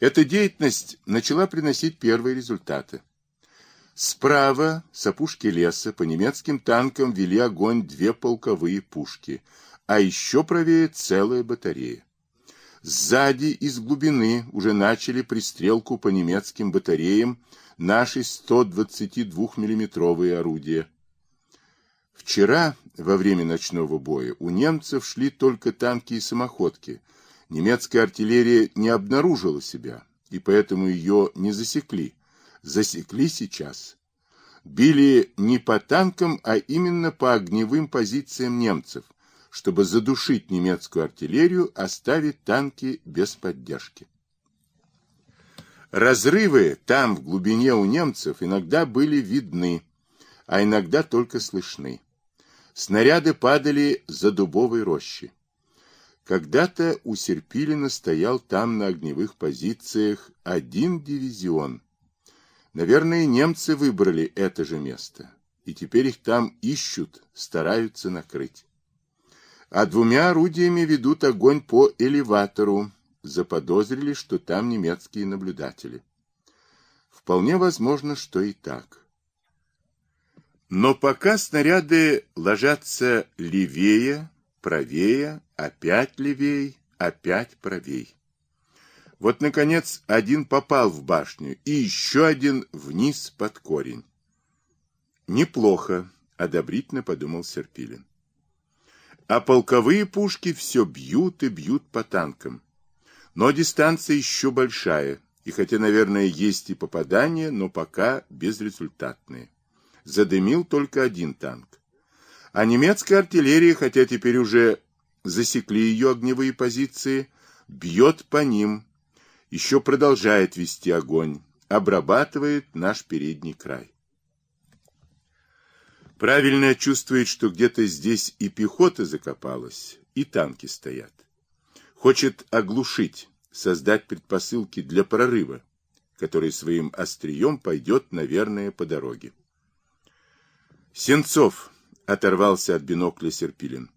Эта деятельность начала приносить первые результаты. Справа, с опушки леса, по немецким танкам вели огонь две полковые пушки, а еще правее целая батарея. Сзади, из глубины, уже начали пристрелку по немецким батареям наши 122 миллиметровые орудия. Вчера, во время ночного боя, у немцев шли только танки и самоходки. Немецкая артиллерия не обнаружила себя, и поэтому ее не засекли засекли сейчас. Били не по танкам, а именно по огневым позициям немцев, чтобы задушить немецкую артиллерию, оставить танки без поддержки. Разрывы там, в глубине у немцев, иногда были видны, а иногда только слышны. Снаряды падали за дубовой рощи. Когда-то у Серпилина стоял там на огневых позициях один дивизион, Наверное, немцы выбрали это же место, и теперь их там ищут, стараются накрыть. А двумя орудиями ведут огонь по элеватору, заподозрили, что там немецкие наблюдатели. Вполне возможно, что и так. Но пока снаряды ложатся левее, правее, опять левее, опять правее. Вот, наконец, один попал в башню, и еще один вниз под корень. Неплохо, одобрительно подумал Серпилин. А полковые пушки все бьют и бьют по танкам. Но дистанция еще большая, и хотя, наверное, есть и попадания, но пока безрезультатные. Задымил только один танк. А немецкая артиллерия, хотя теперь уже засекли ее огневые позиции, бьет по ним, еще продолжает вести огонь, обрабатывает наш передний край. Правильно чувствует, что где-то здесь и пехота закопалась, и танки стоят. Хочет оглушить, создать предпосылки для прорыва, который своим острием пойдет, наверное, по дороге. Сенцов оторвался от бинокля Серпилин.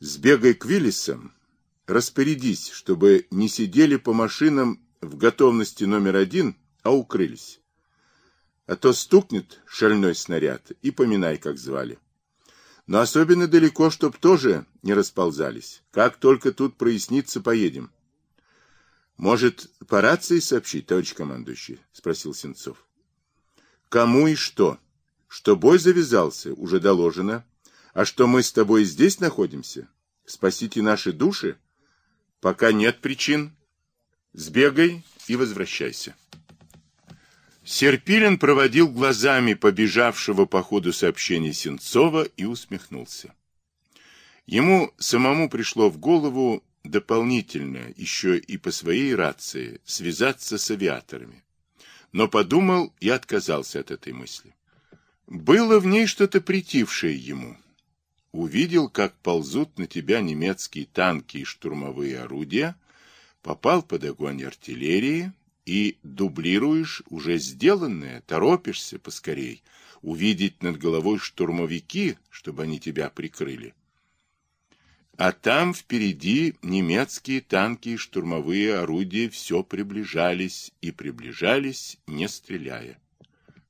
Сбегай к Виллисам распорядись, чтобы не сидели по машинам в готовности номер один, а укрылись. А то стукнет шальной снаряд, и поминай, как звали. Но особенно далеко, чтоб тоже не расползались. Как только тут прояснится, поедем. Может, по рации сообщить, товарищ командующий? Спросил Сенцов. Кому и что? Что бой завязался, уже доложено. А что мы с тобой здесь находимся? Спасите наши души? Пока нет причин, сбегай и возвращайся. Серпилин проводил глазами побежавшего по ходу сообщения Сенцова и усмехнулся. Ему самому пришло в голову дополнительно, еще и по своей рации, связаться с авиаторами. Но подумал и отказался от этой мысли. Было в ней что-то притившее ему увидел, как ползут на тебя немецкие танки и штурмовые орудия, попал под огонь артиллерии и дублируешь уже сделанное, торопишься поскорей, увидеть над головой штурмовики, чтобы они тебя прикрыли. А там впереди немецкие танки и штурмовые орудия все приближались и приближались, не стреляя.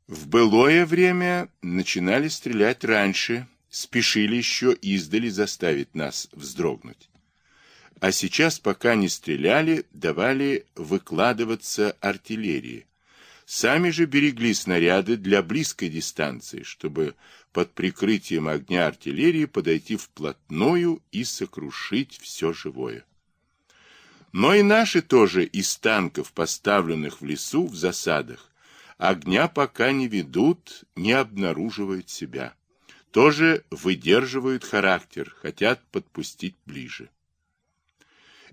В былое время начинали стрелять раньше, спешили еще издали заставить нас вздрогнуть. А сейчас, пока не стреляли, давали выкладываться артиллерии. Сами же берегли снаряды для близкой дистанции, чтобы под прикрытием огня артиллерии подойти вплотную и сокрушить все живое. Но и наши тоже из танков, поставленных в лесу в засадах, огня пока не ведут, не обнаруживают себя тоже выдерживают характер, хотят подпустить ближе.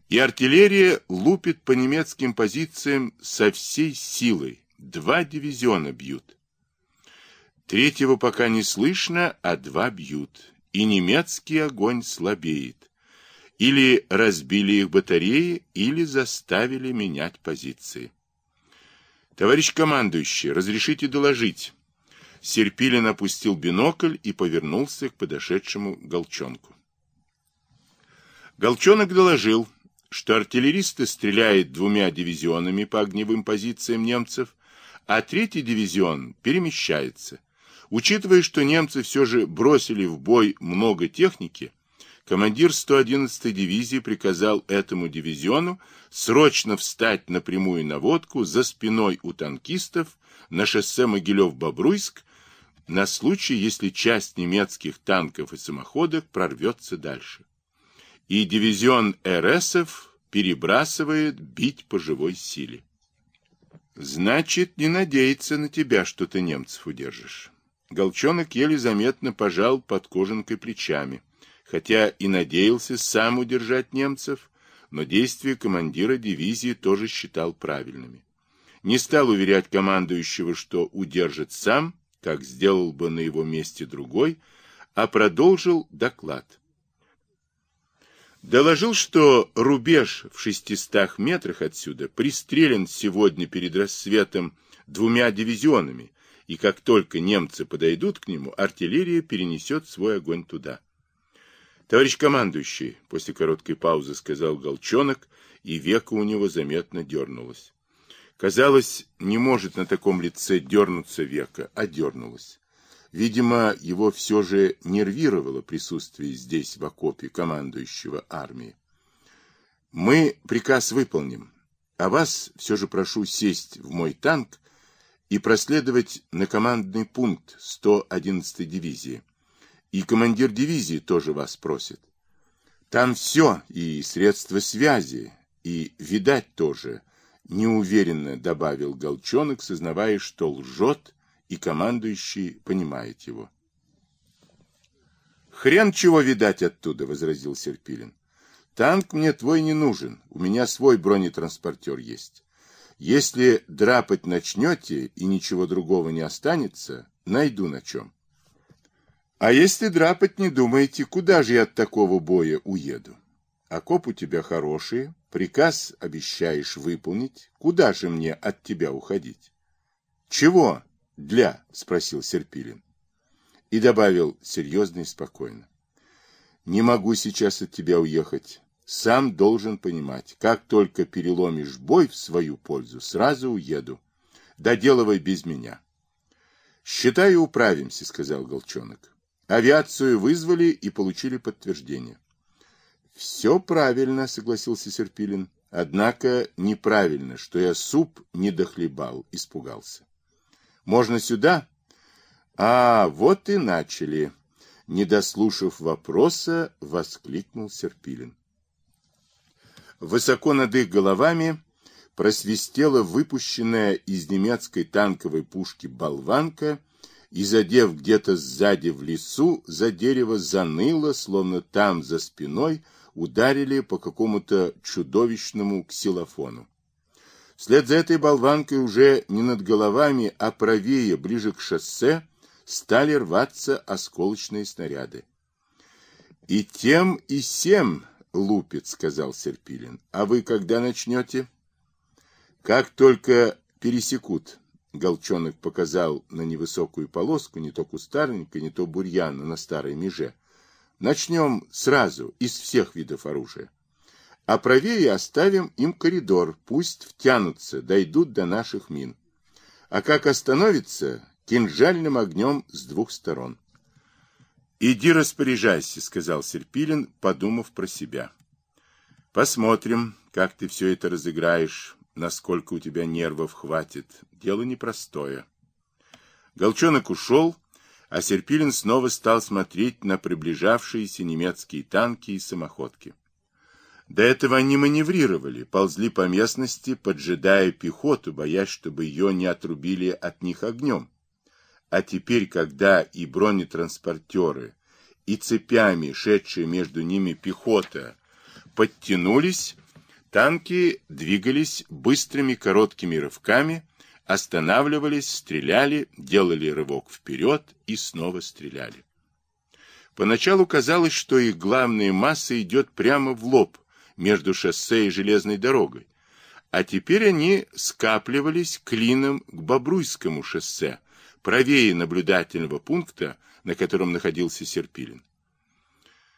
И артиллерия лупит по немецким позициям со всей силой. Два дивизиона бьют. Третьего пока не слышно, а два бьют. И немецкий огонь слабеет. Или разбили их батареи, или заставили менять позиции. Товарищ командующий, разрешите доложить. Серпилин опустил бинокль и повернулся к подошедшему Голчонку. Голчонок доложил, что артиллеристы стреляют двумя дивизионами по огневым позициям немцев, а третий дивизион перемещается. Учитывая, что немцы все же бросили в бой много техники, командир 111-й дивизии приказал этому дивизиону срочно встать на прямую наводку за спиной у танкистов на шоссе Могилев-Бобруйск на случай, если часть немецких танков и самоходок прорвется дальше. И дивизион РСов перебрасывает бить по живой силе. Значит, не надеется на тебя, что ты немцев удержишь. Голчонок еле заметно пожал под кожанкой плечами, хотя и надеялся сам удержать немцев, но действия командира дивизии тоже считал правильными. Не стал уверять командующего, что удержит сам, как сделал бы на его месте другой, а продолжил доклад. Доложил, что рубеж в шестистах метрах отсюда пристрелен сегодня перед рассветом двумя дивизионами, и как только немцы подойдут к нему, артиллерия перенесет свой огонь туда. Товарищ командующий, после короткой паузы сказал Голчонок, и века у него заметно дернулось. Казалось, не может на таком лице дернуться века, а дернулось. Видимо, его все же нервировало присутствие здесь, в окопе, командующего армии. Мы приказ выполним, а вас все же прошу сесть в мой танк и проследовать на командный пункт 111-й дивизии. И командир дивизии тоже вас просит. Там все, и средства связи, и, видать, тоже, неуверенно добавил Голчонок, сознавая, что лжет, и командующий понимает его. «Хрен чего видать оттуда», — возразил Серпилин. «Танк мне твой не нужен, у меня свой бронетранспортер есть. Если драпать начнете и ничего другого не останется, найду на чем». «А если драпать не думаете, куда же я от такого боя уеду? Окоп у тебя хорошие, приказ обещаешь выполнить, куда же мне от тебя уходить?» «Чего?» «Для?» — спросил Серпилин. И добавил серьезно и спокойно. «Не могу сейчас от тебя уехать. Сам должен понимать, как только переломишь бой в свою пользу, сразу уеду. Доделывай без меня». «Считаю, управимся», — сказал Голчонок. Авиацию вызвали и получили подтверждение. «Все правильно», — согласился Серпилин. «Однако неправильно, что я суп не дохлебал, испугался». Можно сюда? А, вот и начали. Не дослушав вопроса, воскликнул Серпилин. Высоко над их головами просвистела выпущенная из немецкой танковой пушки болванка и, задев где-то сзади в лесу, за дерево заныло, словно там за спиной ударили по какому-то чудовищному ксилофону. Вслед за этой болванкой уже не над головами, а правее, ближе к шоссе, стали рваться осколочные снаряды. «И тем, и сем лупит», — сказал Серпилин. «А вы когда начнете?» «Как только пересекут», — Голчонок показал на невысокую полоску, не то кустарника, не то бурьяна на старой меже. «Начнем сразу, из всех видов оружия а правее оставим им коридор, пусть втянутся, дойдут до наших мин. А как остановится, кинжальным огнем с двух сторон. «Иди распоряжайся», — сказал Серпилин, подумав про себя. «Посмотрим, как ты все это разыграешь, насколько у тебя нервов хватит. Дело непростое». Голчонок ушел, а Серпилин снова стал смотреть на приближавшиеся немецкие танки и самоходки. До этого они маневрировали, ползли по местности, поджидая пехоту, боясь, чтобы ее не отрубили от них огнем. А теперь, когда и бронетранспортеры, и цепями, шедшие между ними пехота, подтянулись, танки двигались быстрыми короткими рывками, останавливались, стреляли, делали рывок вперед и снова стреляли. Поначалу казалось, что их главная масса идет прямо в лоб, между шоссе и железной дорогой, а теперь они скапливались клином к Бобруйскому шоссе, правее наблюдательного пункта, на котором находился Серпилин.